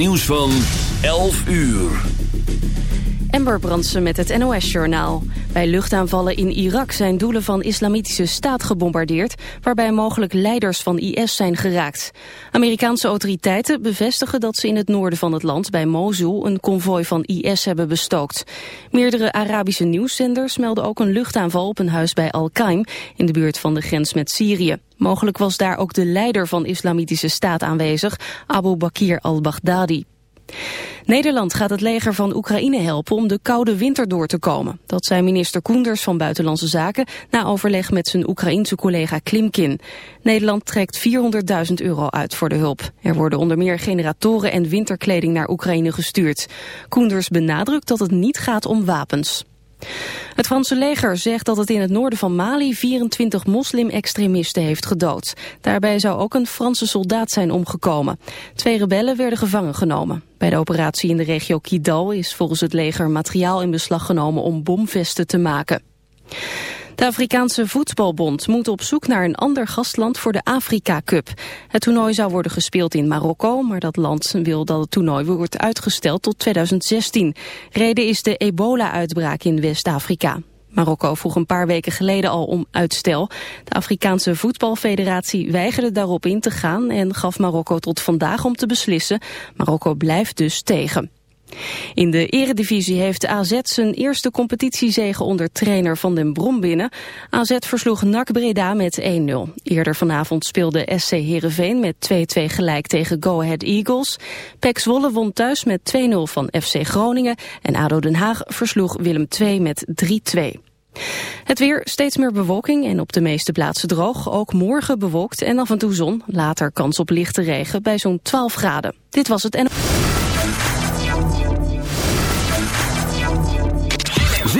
Nieuws van 11 uur. Amber Brandsen met het NOS-journaal. Bij luchtaanvallen in Irak zijn doelen van islamitische staat gebombardeerd... waarbij mogelijk leiders van IS zijn geraakt. Amerikaanse autoriteiten bevestigen dat ze in het noorden van het land... bij Mosul een konvooi van IS hebben bestookt. Meerdere Arabische nieuwszenders melden ook een luchtaanval... op een huis bij Al-Qaim in de buurt van de grens met Syrië. Mogelijk was daar ook de leider van islamitische staat aanwezig... Abu Bakr al-Baghdadi. Nederland gaat het leger van Oekraïne helpen om de koude winter door te komen. Dat zei minister Koenders van Buitenlandse Zaken na overleg met zijn Oekraïense collega Klimkin. Nederland trekt 400.000 euro uit voor de hulp. Er worden onder meer generatoren en winterkleding naar Oekraïne gestuurd. Koenders benadrukt dat het niet gaat om wapens. Het Franse leger zegt dat het in het noorden van Mali 24 moslim-extremisten heeft gedood. Daarbij zou ook een Franse soldaat zijn omgekomen. Twee rebellen werden gevangen genomen. Bij de operatie in de regio Kidal is volgens het leger materiaal in beslag genomen om bomvesten te maken. De Afrikaanse Voetbalbond moet op zoek naar een ander gastland voor de Afrika Cup. Het toernooi zou worden gespeeld in Marokko, maar dat land wil dat het toernooi wordt uitgesteld tot 2016. Reden is de ebola-uitbraak in West-Afrika. Marokko vroeg een paar weken geleden al om uitstel. De Afrikaanse voetbalfederatie weigerde daarop in te gaan en gaf Marokko tot vandaag om te beslissen. Marokko blijft dus tegen. In de eredivisie heeft AZ zijn eerste competitiezege onder trainer Van den Brom binnen. AZ versloeg NAC Breda met 1-0. Eerder vanavond speelde SC Heerenveen met 2-2 gelijk tegen Go Ahead Eagles. PEC Zwolle won thuis met 2-0 van FC Groningen. En ADO Den Haag versloeg Willem II met 3-2. Het weer, steeds meer bewolking en op de meeste plaatsen droog. Ook morgen bewolkt en af en toe zon. Later kans op lichte regen bij zo'n 12 graden. Dit was het en...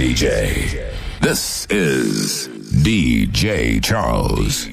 DJ. This is DJ Charles.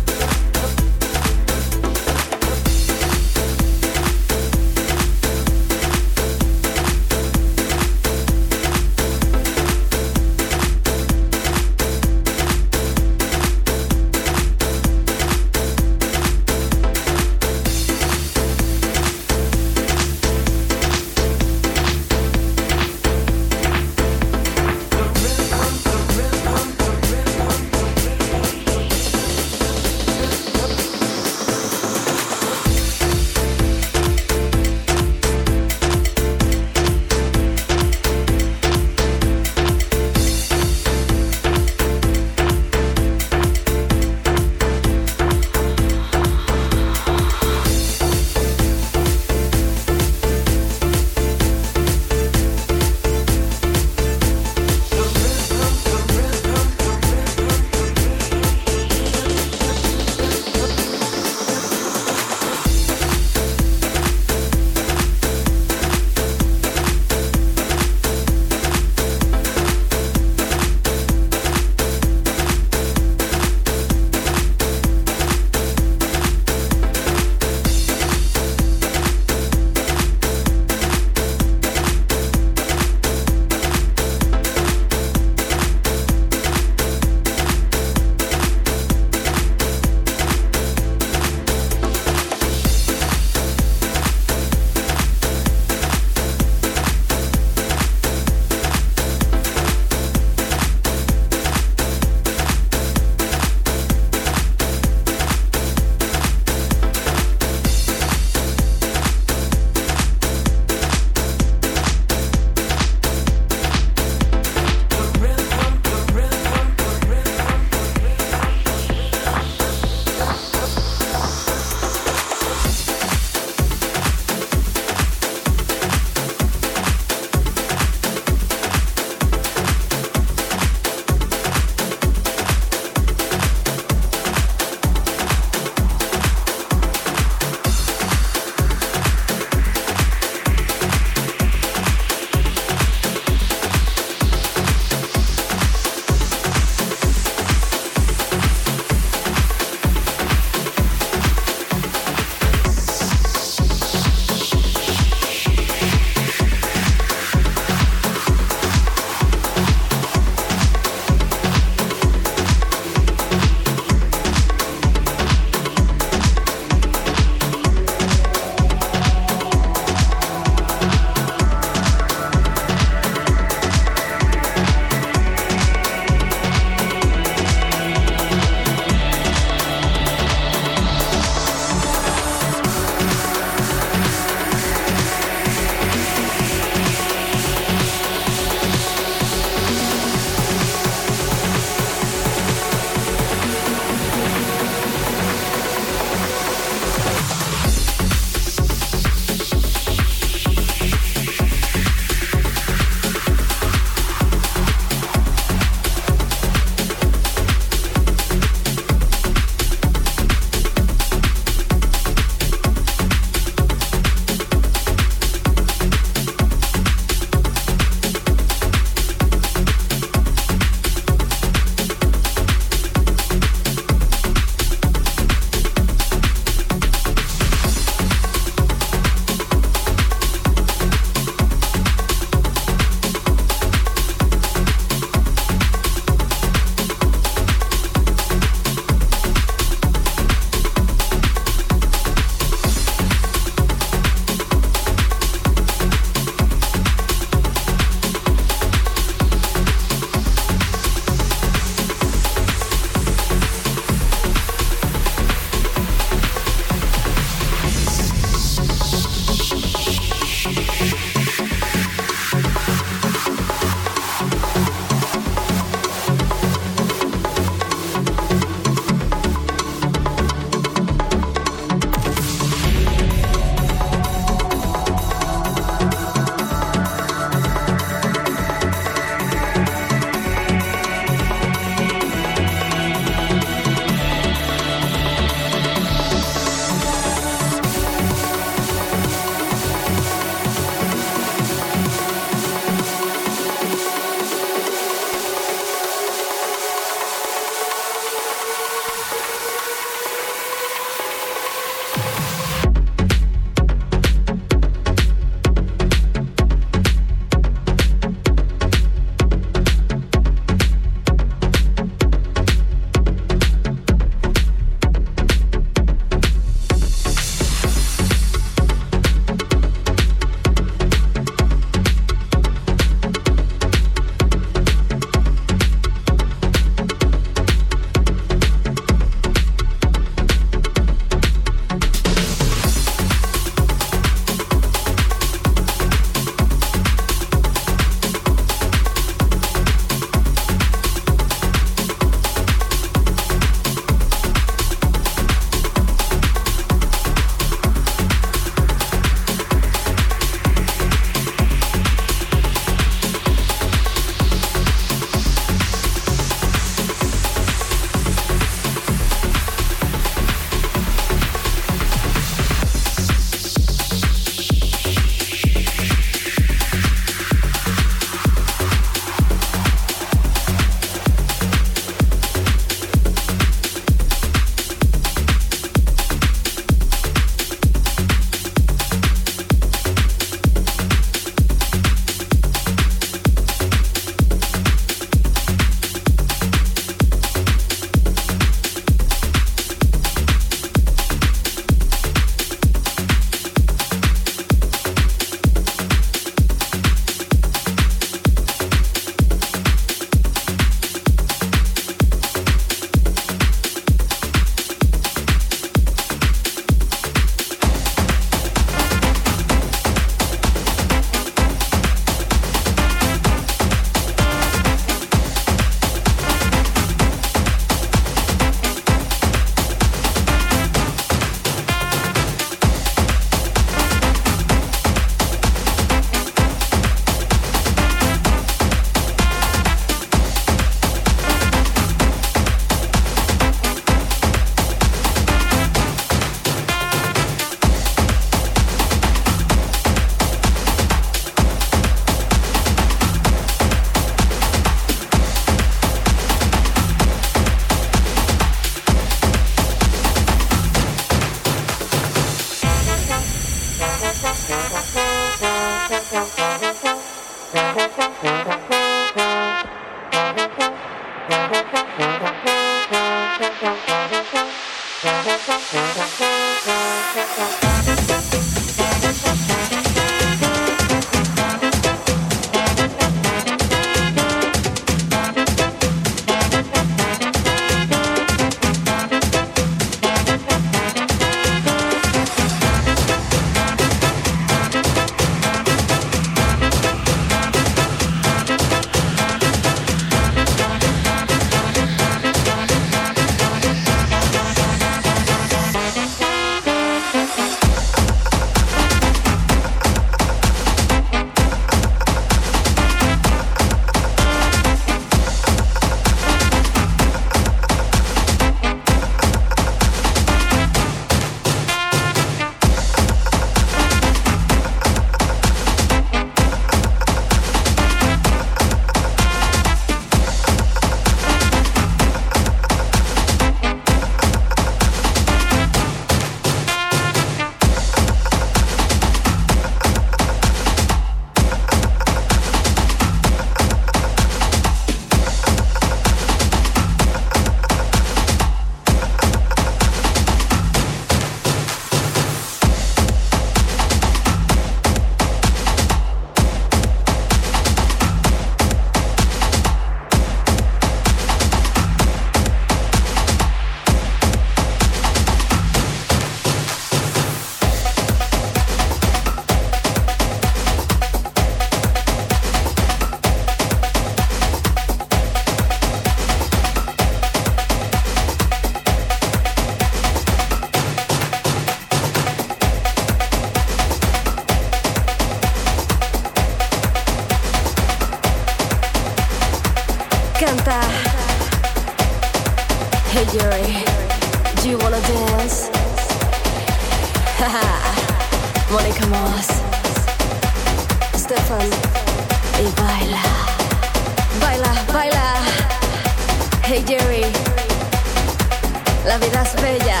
La vida es bella.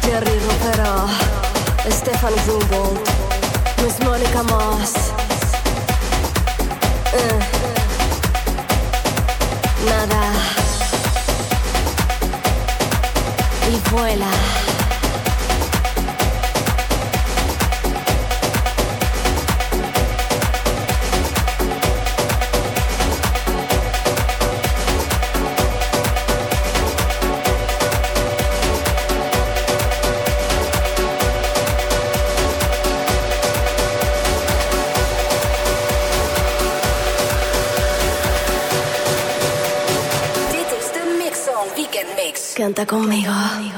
Jerry Rivera, Stefan Grunwald, Miss Monica Moss. Eh. Nada. Y vuela. Cuenta conmigo.